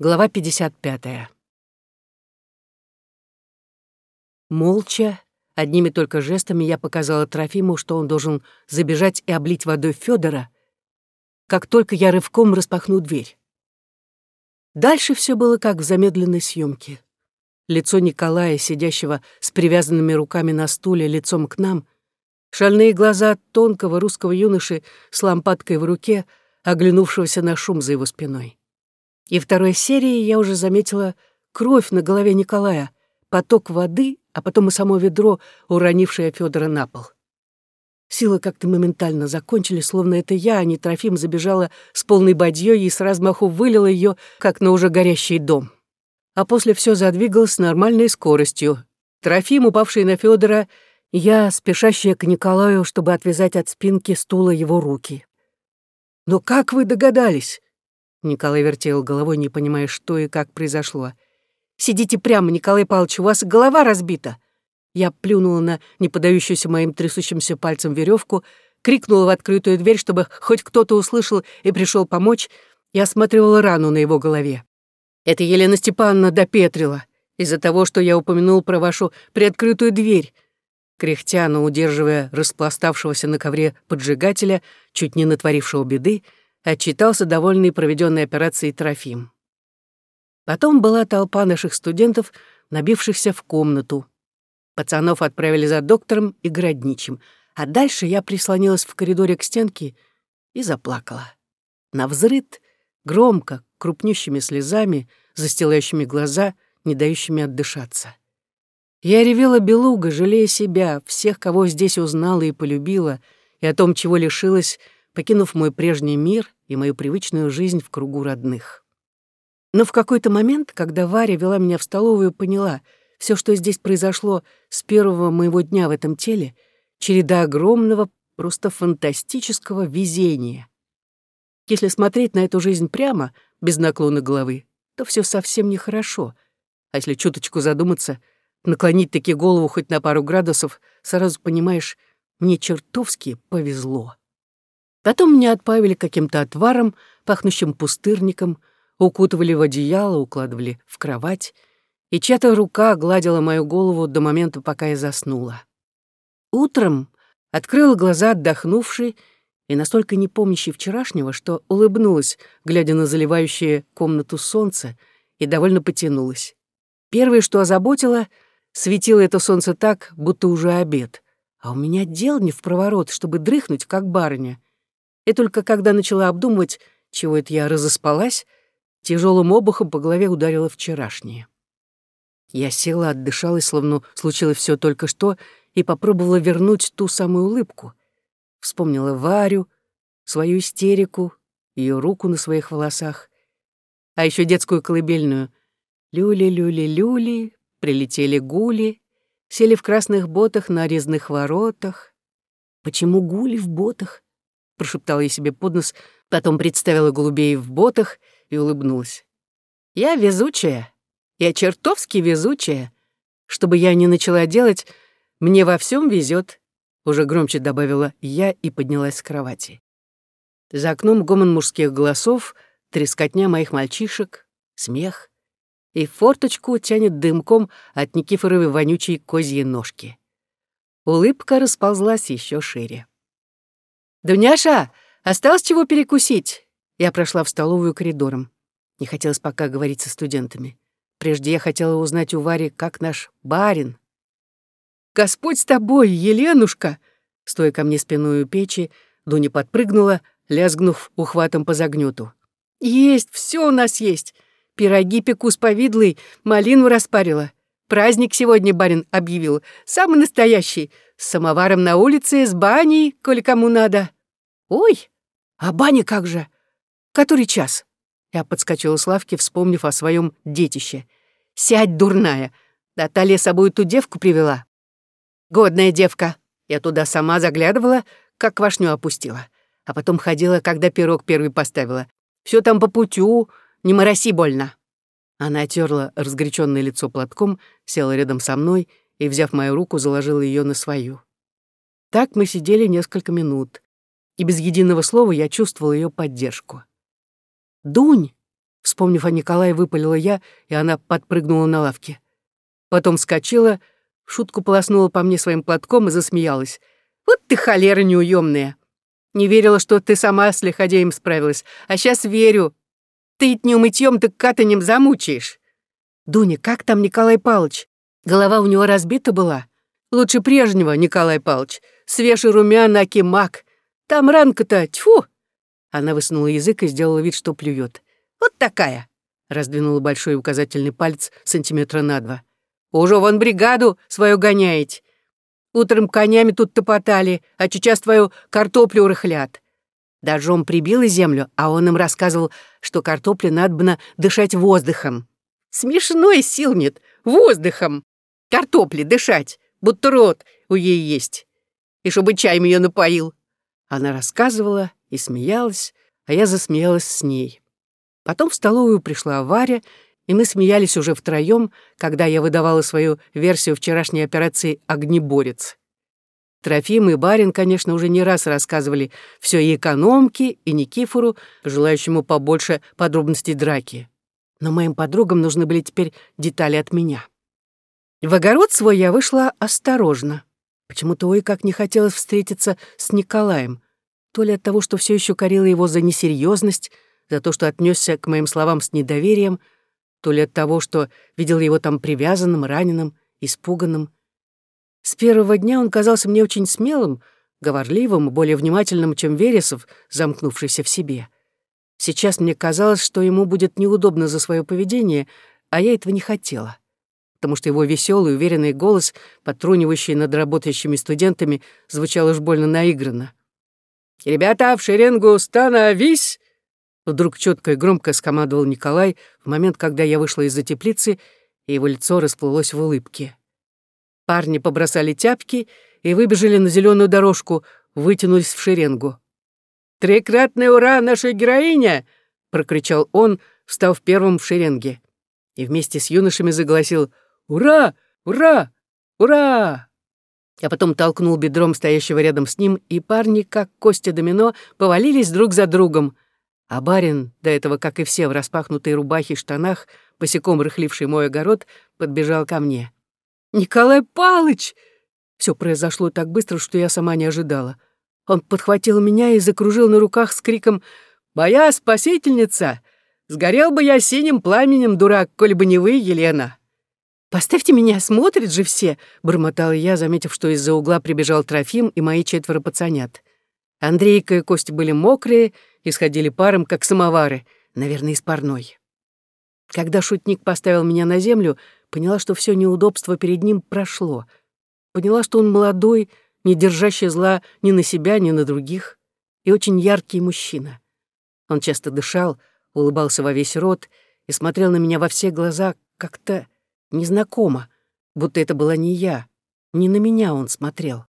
Глава 55. Молча, одними только жестами я показала Трофиму, что он должен забежать и облить водой Федора, как только я рывком распахну дверь. Дальше все было как в замедленной съемке. Лицо Николая, сидящего с привязанными руками на стуле лицом к нам, шальные глаза тонкого русского юноши с лампадкой в руке, оглянувшегося на шум за его спиной. И второй серии я уже заметила кровь на голове Николая, поток воды, а потом и само ведро, уронившее Федора на пол. Силы как-то моментально закончили, словно это я, а не Трофим, забежала с полной бадьей и с размаху вылила ее, как на уже горящий дом. А после все задвигалось нормальной скоростью. Трофим, упавший на Федора, я, спешащая к Николаю, чтобы отвязать от спинки стула его руки. «Но как вы догадались?» Николай вертел головой, не понимая, что и как произошло. «Сидите прямо, Николай Павлович, у вас голова разбита!» Я плюнула на неподающуюся моим трясущимся пальцем веревку, крикнула в открытую дверь, чтобы хоть кто-то услышал и пришел помочь, и осматривала рану на его голове. «Это Елена Степановна допетрила из-за того, что я упомянул про вашу приоткрытую дверь», кряхтя, удерживая распластавшегося на ковре поджигателя, чуть не натворившего беды, отчитался довольный проведенной операцией Трофим. Потом была толпа наших студентов, набившихся в комнату. Пацанов отправили за доктором и городничим, а дальше я прислонилась в коридоре к стенке и заплакала. На взрыд, громко, крупнющими слезами, застилающими глаза, не дающими отдышаться. Я ревела белуга, жалея себя, всех, кого здесь узнала и полюбила, и о том, чего лишилась, покинув мой прежний мир и мою привычную жизнь в кругу родных. Но в какой-то момент, когда Варя вела меня в столовую, поняла, все, что здесь произошло с первого моего дня в этом теле, череда огромного, просто фантастического везения. Если смотреть на эту жизнь прямо, без наклона головы, то все совсем нехорошо. А если чуточку задуматься, наклонить таки голову хоть на пару градусов, сразу понимаешь, мне чертовски повезло. Потом меня отпавили каким-то отваром, пахнущим пустырником, укутывали в одеяло, укладывали в кровать, и чья-то рука гладила мою голову до момента, пока я заснула. Утром открыла глаза отдохнувшей и настолько не помнящей вчерашнего, что улыбнулась, глядя на заливающее комнату солнце, и довольно потянулась. Первое, что озаботило, светило это солнце так, будто уже обед. А у меня дел не в проворот, чтобы дрыхнуть, как барыня. И только когда начала обдумывать, чего это я разоспалась, тяжелым обухом по голове ударило вчерашнее. Я села, отдышалась, словно случилось все только что, и попробовала вернуть ту самую улыбку. Вспомнила Варю, свою истерику, ее руку на своих волосах, а еще детскую колыбельную. Люли-люли-люли, прилетели гули, сели в красных ботах на резных воротах. Почему гули в ботах? Прошептала я себе под нос, потом представила голубей в ботах и улыбнулась. «Я везучая. Я чертовски везучая. Что бы я ни начала делать, мне во всем везет. уже громче добавила я и поднялась с кровати. За окном гомон мужских голосов, трескотня моих мальчишек, смех. И форточку тянет дымком от Никифоровой вонючей козьей ножки. Улыбка расползлась еще шире. «Дуняша, осталось чего перекусить?» Я прошла в столовую коридором. Не хотелось пока говорить со студентами. Прежде я хотела узнать у Вари, как наш барин. «Господь с тобой, Еленушка!» Стоя ко мне спиной у печи, Дуня подпрыгнула, лязгнув ухватом по загнёту. «Есть, все у нас есть. Пироги пеку с повидлой, малину распарила. Праздник сегодня барин объявил, самый настоящий, с самоваром на улице, с баней, коли кому надо. Ой, а баня как же? Который час? Я подскочила с лавки, вспомнив о своем детище. Сядь, дурная, да Талия с собой ту девку привела. Годная девка. Я туда сама заглядывала, как квашню опустила. А потом ходила, когда пирог первый поставила. Все там по путю, не мороси больно. Она отерла разгоряченное лицо платком, села рядом со мной и, взяв мою руку, заложила ее на свою. Так мы сидели несколько минут, и без единого слова я чувствовала ее поддержку. «Дунь!» Вспомнив о Николае, выпалила я, и она подпрыгнула на лавке. Потом вскочила, шутку полоснула по мне своим платком и засмеялась. «Вот ты холера неуемная! Не верила, что ты сама с лиходеем справилась, а сейчас верю. Ты днем и тем так катанем замучаешь. Дуня, как там Николай Павлович? Голова у него разбита была. Лучше прежнего, Николай Павлович. Свежий румяна, кимак. Там ранка-то, тьфу!» Она высунула язык и сделала вид, что плюет. «Вот такая!» — раздвинула большой указательный палец сантиметра на два. «Уже вон бригаду свою гоняете. Утром конями тут топотали, а сейчас твою картоплю рыхлят. Дожом прибила землю, а он им рассказывал, что картопле надобно дышать воздухом. Смешной сил нет, воздухом. Картопли дышать, будто рот у ей есть. И чтобы чаем ее напоил. Она рассказывала и смеялась, а я засмеялась с ней. Потом в столовую пришла Варя, и мы смеялись уже втроем, когда я выдавала свою версию вчерашней операции «Огнеборец». Трофим и барин, конечно, уже не раз рассказывали все и экономке, и Никифору, желающему побольше подробностей драки. Но моим подругам нужны были теперь детали от меня. В огород свой я вышла осторожно. Почему-то ой как не хотелось встретиться с Николаем. То ли от того, что все еще корила его за несерьезность, за то, что отнесся к моим словам с недоверием, то ли от того, что видел его там привязанным, раненым, испуганным. С первого дня он казался мне очень смелым, говорливым, более внимательным, чем Вересов, замкнувшийся в себе. Сейчас мне казалось, что ему будет неудобно за свое поведение, а я этого не хотела, потому что его веселый, уверенный голос, потрунивающий над работающими студентами, звучал уж больно наигранно. «Ребята, в шеренгу становись!» Вдруг четко и громко скомандовал Николай в момент, когда я вышла из-за теплицы, и его лицо расплылось в улыбке. Парни побросали тяпки и выбежали на зеленую дорожку, вытянулись в шеренгу. «Трикратное ура нашей героине!» — прокричал он, встав первым в шеренге. И вместе с юношами загласил «Ура! Ура! Ура!» А потом толкнул бедром стоящего рядом с ним, и парни, как кости домино, повалились друг за другом — а барин, до этого, как и все, в распахнутой рубахе и штанах, босиком рыхливший мой огород, подбежал ко мне. «Николай Палыч!» Все произошло так быстро, что я сама не ожидала. Он подхватил меня и закружил на руках с криком «Моя спасительница! Сгорел бы я синим пламенем, дурак, коли бы не вы, Елена!» «Поставьте меня, смотрят же все!» — бормотала я, заметив, что из-за угла прибежал Трофим и мои четверо пацанят. Андрейка и Костя были мокрые, исходили паром, как самовары, наверное, из парной. Когда шутник поставил меня на землю, поняла, что все неудобство перед ним прошло. Поняла, что он молодой, не держащий зла ни на себя, ни на других, и очень яркий мужчина. Он часто дышал, улыбался во весь рот и смотрел на меня во все глаза как-то незнакомо, будто это была не я, не на меня он смотрел.